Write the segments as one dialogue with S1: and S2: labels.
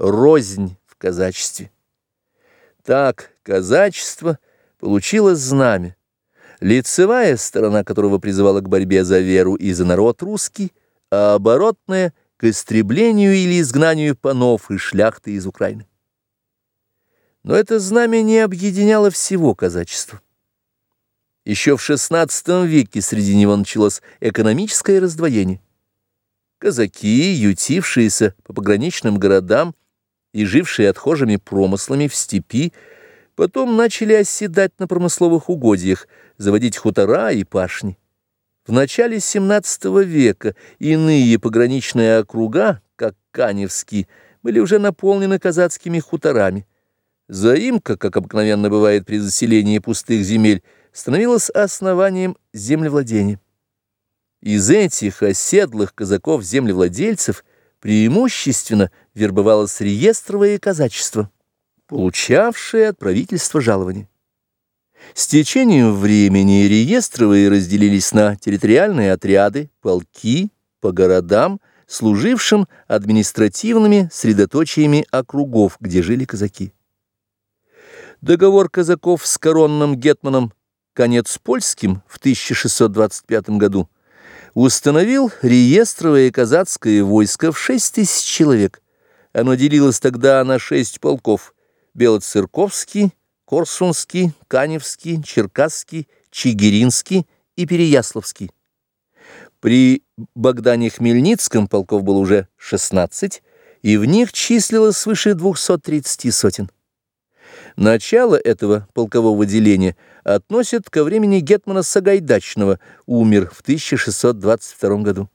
S1: рознь в казачестве. Так казачество получило знамя, лицевая сторона которого призывала к борьбе за веру и за народ русский, а оборотная — к истреблению или изгнанию панов и шляхты из Украины. Но это знамя не объединяло всего казачества. Еще в XVI веке среди него началось экономическое раздвоение. Казаки, ютившиеся по пограничным городам и жившие отхожими промыслами в степи, потом начали оседать на промысловых угодьях, заводить хутора и пашни. В начале XVII века иные пограничные округа, как Каневский, были уже наполнены казацкими хуторами. Заимка, как обыкновенно бывает при заселении пустых земель, становилась основанием землевладения. Из этих оседлых казаков-землевладельцев преимущественно вербовалось реестровое казачество, получавшее от правительства жалования. С течением времени реестровые разделились на территориальные отряды, полки, по городам, служившим административными средоточиями округов, где жили казаки. Договор казаков с коронным гетманом конец польским в 1625 году установил реестровое казацкое войско в 6 тысяч человек. Оно делилось тогда на шесть полков – Белоцерковский, Корсунский, Каневский, Черкасский, Чигиринский и Переяславский. При Богдане Хмельницком полков было уже 16, и в них числилось свыше 230 сотен. Начало этого полкового деления относят ко времени Гетмана Сагайдачного, умер в 1622 году,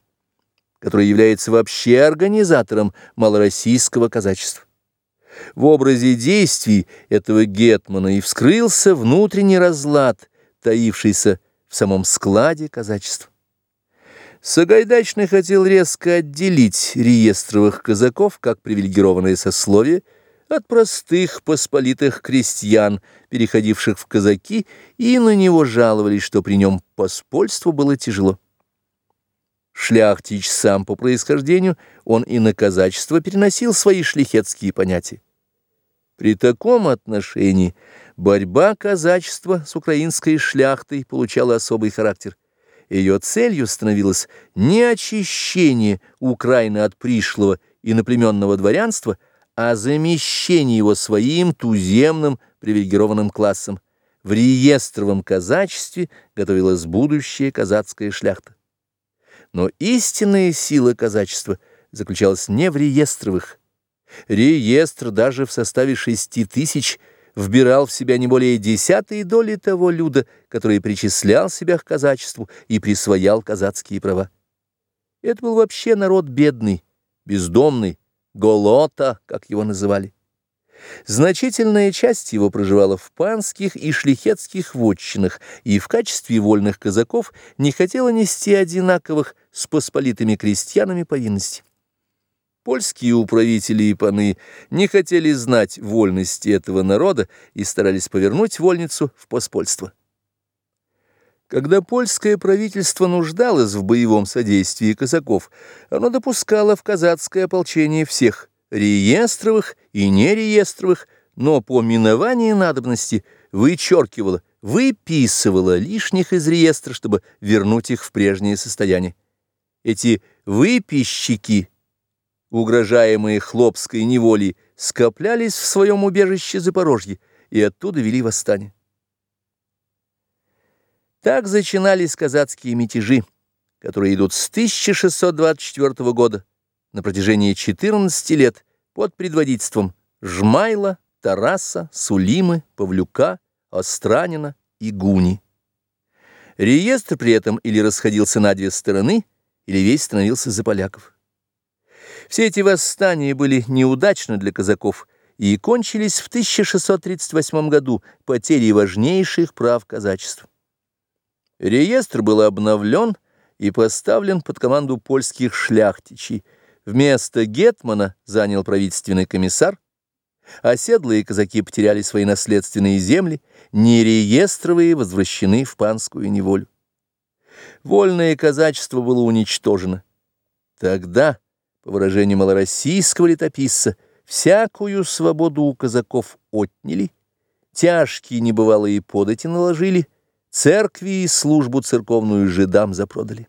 S1: который является вообще организатором малороссийского казачества. В образе действий этого Гетмана и вскрылся внутренний разлад, таившийся в самом складе казачества. Сагайдачный хотел резко отделить реестровых казаков, как привилегированное сословие, от простых посполитых крестьян, переходивших в казаки, и на него жаловались, что при нем поспольству было тяжело. Шляхтич сам по происхождению, он и на казачество переносил свои шлихетские понятия. При таком отношении борьба казачества с украинской шляхтой получала особый характер. Ее целью становилось не очищение Украины от пришлого и наплеменного дворянства, а замещение его своим туземным привилегированным классом. В реестровом казачестве готовилась будущая казацкая шляхта. Но истинная сила казачества заключалась не в реестровых, Реестр даже в составе шести тысяч вбирал в себя не более десятой доли того люда, который причислял себя к казачеству и присвоял казацкие права. Это был вообще народ бедный, бездомный, голота, как его называли. Значительная часть его проживала в панских и шлихетских вотчинах и в качестве вольных казаков не хотела нести одинаковых с посполитыми крестьянами повинностей. Польские управители и паны не хотели знать вольности этого народа и старались повернуть вольницу в поспольство. Когда польское правительство нуждалось в боевом содействии казаков, оно допускало в казацкое ополчение всех, реестровых и нереестровых, но по миновании надобности вычеркивало, выписывало лишних из реестра, чтобы вернуть их в прежнее состояние. Эти выписчики – угрожаемые хлопской неволей, скоплялись в своем убежище Запорожье и оттуда вели восстание. Так зачинались казацкие мятежи, которые идут с 1624 года на протяжении 14 лет под предводительством Жмайла, Тараса, Сулимы, Павлюка, Остранина и Гуни. Реестр при этом или расходился на две стороны, или весь становился за поляков. Все эти восстания были неудачны для казаков и кончились в 1638 году потерей важнейших прав казачества. Реестр был обновлен и поставлен под команду польских шляхтичей. Вместо гетмана занял правительственный комиссар, оседлые казаки потеряли свои наследственные земли, нереестровые возвращены в панскую неволю. Вольное казачество было уничтожено. Тогда по выражению малороссийского летописца, всякую свободу у казаков отняли, тяжкие небывалые подати наложили, церкви и службу церковную жидам запродали.